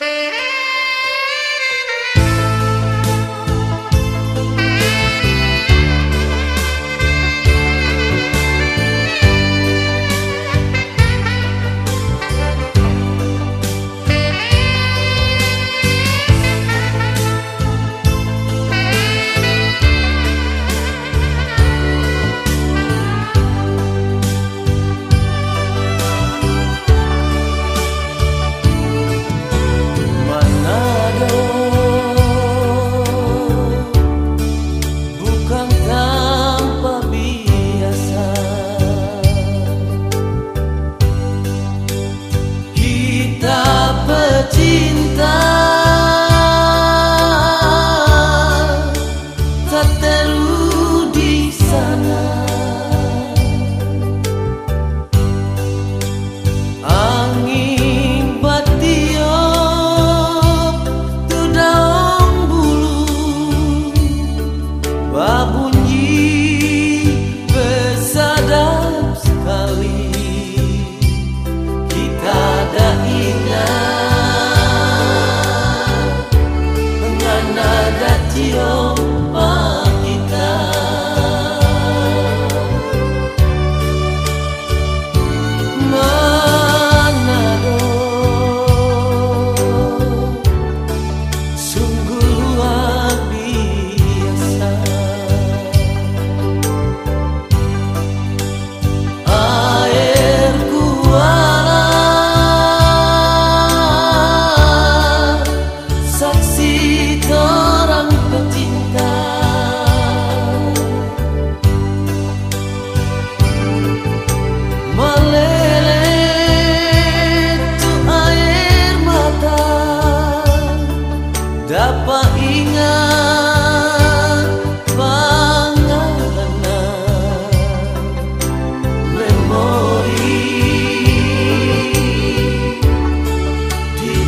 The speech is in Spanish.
Música Vamos